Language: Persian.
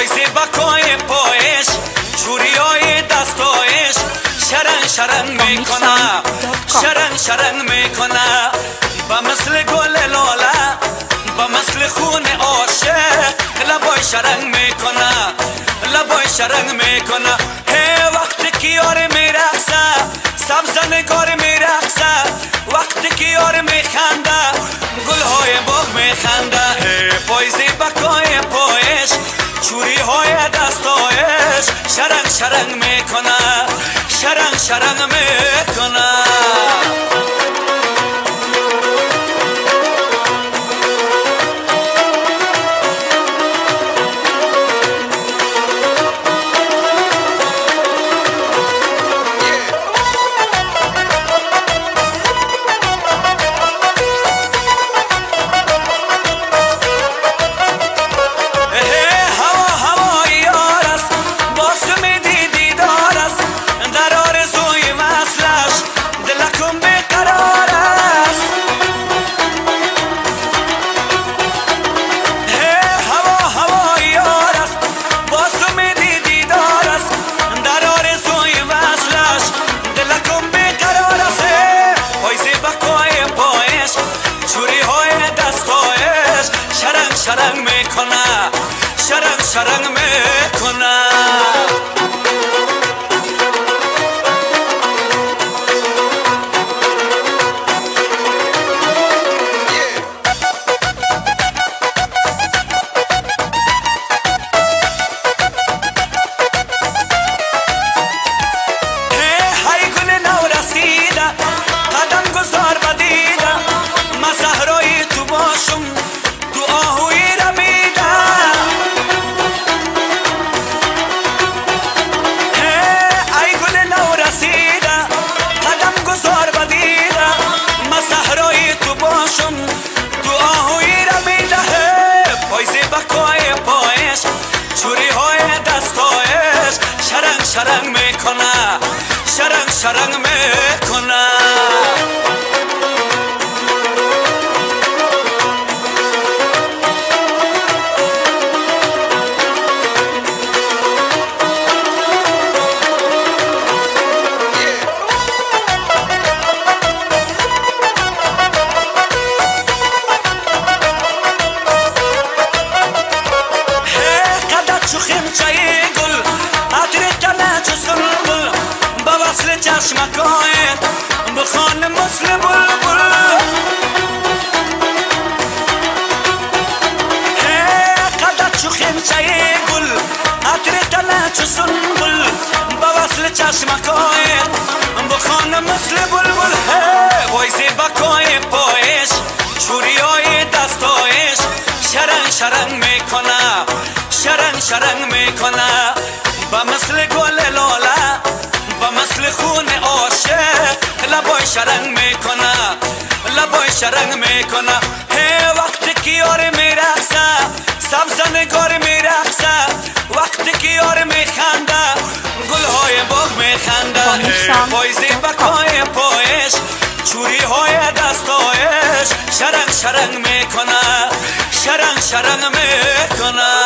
وای زیبکای پایش چوریای دستایش. شرن شرن می‌کنه شرن شرن می‌کنه. با مثل گل لاله با مثل خون عاشق. لبای شرن می‌کنه لبای شرن می‌کنه. هی وقتی کیار یار میرقصه سبز نگار میرقصه. وقتی کیار یار میخنده گلهای باغ میخنده. دستایش شرنگ شرنگ می‌کنه. شرنگ شرنگ می‌کنه. شرنگ می‌کنه شرنگ شرنگ چشمکایت بخوان مثل بلبل قدت چو خیمچه گل عطر تله چو سنبل. با وصل چشمکایت بخوان مثل بلبل وایزی بکای پایش چوریای دستایش. شرنگ شرنگ می‌کنه شرنگ شرنگ می‌کنه با مثل گل لاله لبای شرنگ می‌کنه. هی وقتی که یار میرقصه سبز نگار میرقصه وقتی که یار میخنده گلهای باغ میخنده. پایزی بکای پایش چوری های دستایش. شرنگ شرنگ می‌کنه شرنگ شرنگ می‌کنه.